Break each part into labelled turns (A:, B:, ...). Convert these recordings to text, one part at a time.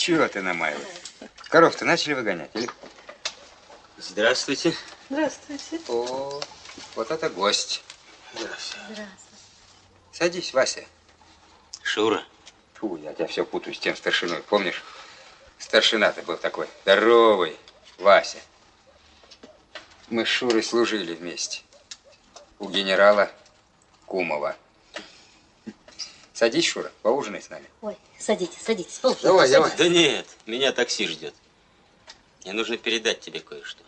A: Чего ты намаиваешь? Коров-то начали выгонять, или?
B: Здравствуйте.
C: Здравствуйте.
A: О, вот это гость.
B: Здравствуйте.
C: Здравствуйте.
A: Садись, Вася.
B: Шура.
A: Фу, я тебя все путаю с тем старшиной, помнишь? Старшина-то был такой, здоровый, Вася. Мы с Шурой служили вместе. У генерала Кумова. Садись, Шура, поужинай с нами.
C: Ой, садитесь, садитесь. Полфи,
A: Давай,
C: садитесь.
B: Да нет, меня такси ждет. Мне нужно передать тебе кое-что.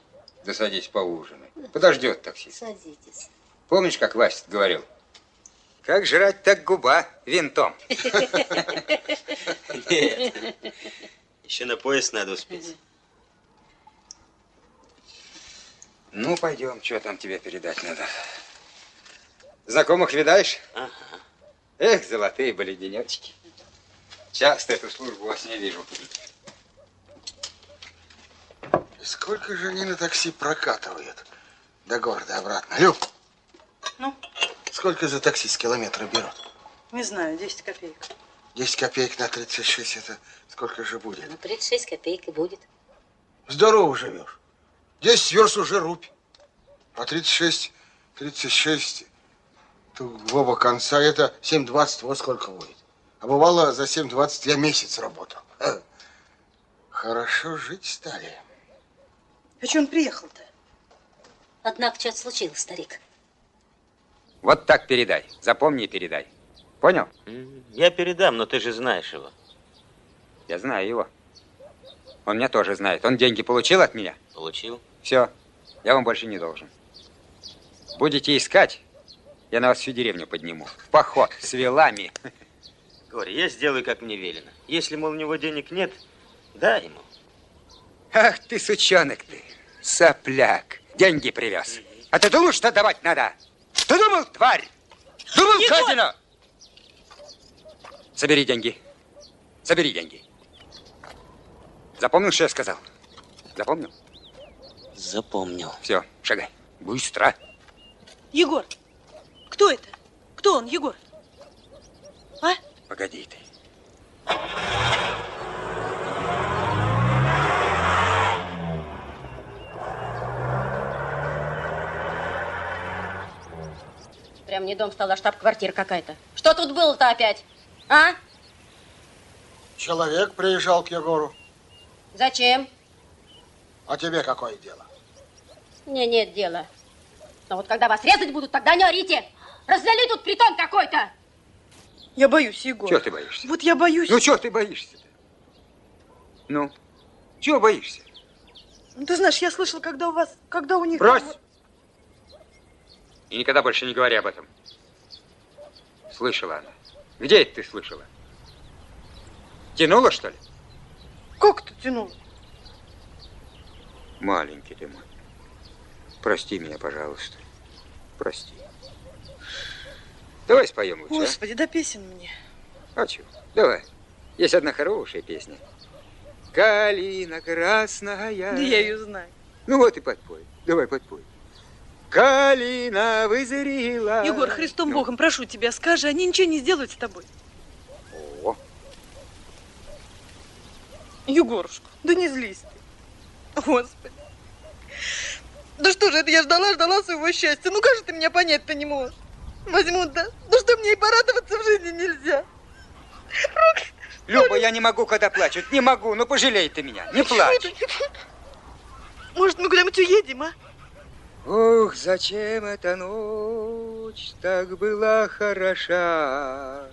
A: Да садись, поужинай. Подождет такси.
C: Садитесь.
A: Помнишь, как Вася говорил? Как жрать, так губа винтом.
B: Нет. Еще на поезд надо успеть.
A: Ну, пойдем, что там тебе передать надо. Знакомых видаешь?
B: Ага.
A: Эх, золотые были денечки. Часто эту службу во сне вижу.
D: Сколько же они на такси прокатывают до города обратно? Люб,
E: Ну,
D: сколько за такси с километра берут?
E: не знаю, 10 копеек.
D: 10 копеек на 36, это сколько же будет?
C: Ну, 36 копеек и будет.
D: Здорово живешь. 10 верст уже рубь. А 36, 36, оба конца это 7,20, вот сколько будет. А бывало, за 7,20 я месяц работал. Хорошо жить стали.
E: А что он приехал-то?
C: Однако что-то случилось, старик.
A: Вот так передай. Запомни и передай. Понял?
B: Я передам, но ты же знаешь его.
A: Я знаю его. Он меня тоже знает. Он деньги получил от меня?
B: Получил?
A: Все. Я вам больше не должен. Будете искать, я на вас всю деревню подниму. В поход с вилами.
B: Говори, я сделаю, как мне велено. Если, мол, у него денег нет, дай ему.
A: Ах ты, сучонок ты, сопляк. Деньги привез. А ты думал, что давать надо? Ты думал, тварь? Думал, казино? Собери деньги. Собери деньги. Запомнил, что я сказал? Запомнил?
B: Запомнил.
A: Все, шагай. Быстро.
E: Егор, кто это? Кто он, Егор? А?
A: Погоди ты.
C: Прям не дом стал, а штаб-квартира какая-то. Что тут было-то опять? А?
D: Человек приезжал к Егору.
C: Зачем?
D: А тебе какое дело?
C: Мне нет дела. Но вот когда вас резать будут, тогда не орите. Развели тут притон какой-то.
E: Я боюсь, Егор.
A: Чего ты боишься?
E: Вот я боюсь.
A: Ну, чего ты боишься-то? Ну, чего боишься?
E: Ну, Ты знаешь, я слышала, когда у вас, когда у них...
A: Брось! И никогда больше не говори об этом. Слышала она. Где это ты слышала? Тянула, что ли?
E: Как ты тянул?
A: Маленький ты мой. Прости меня, пожалуйста. Прости. Давай споем лучше,
E: Господи, да песен мне.
A: а? А чего? Давай. Есть одна хорошая песня. Калина красная.
E: Да я ее знаю.
A: Ну вот и подпой. Давай подпой. Калина вызрела.
E: Егор, Христом
A: Ну.
E: Богом, прошу тебя, скажи, они ничего не сделают с тобой.
A: О,
E: Егорушка, да не злись ты. Господи. Да что же это, я ждала, ждала своего счастья. Ну как же ты меня понять-то не можешь? Возьмут, да? Ну что, мне и порадоваться в жизни нельзя.
A: Люба, я не могу, когда плачут. Не могу, ну пожалей ты меня. Не плачь.
E: Может, мы куда-нибудь уедем, а?
A: Ох, зачем эта ночь так была хороша?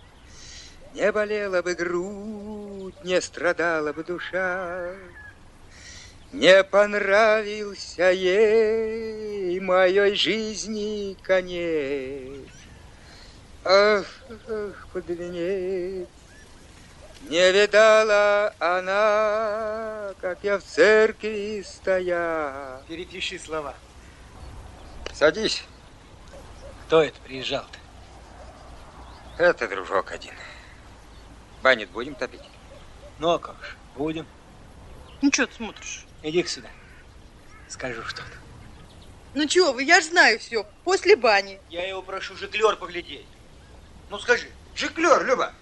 A: Не болела бы грудь, не страдала бы душа. Не понравился ей моей жизни конец. Ах, ах, под венец. Не видала она, как я в церкви стоял.
F: Перепиши слова.
A: Садись.
F: Кто это приезжал-то?
A: Это дружок один. Банит будем топить?
F: Ну, а как же, будем.
E: Ну что ты смотришь?
F: иди сюда. Скажу что-то.
E: Ну чего вы, я ж знаю все. После бани.
F: Я его прошу жиклер поглядеть. Ну, скажи.
A: Жиклер, Люба.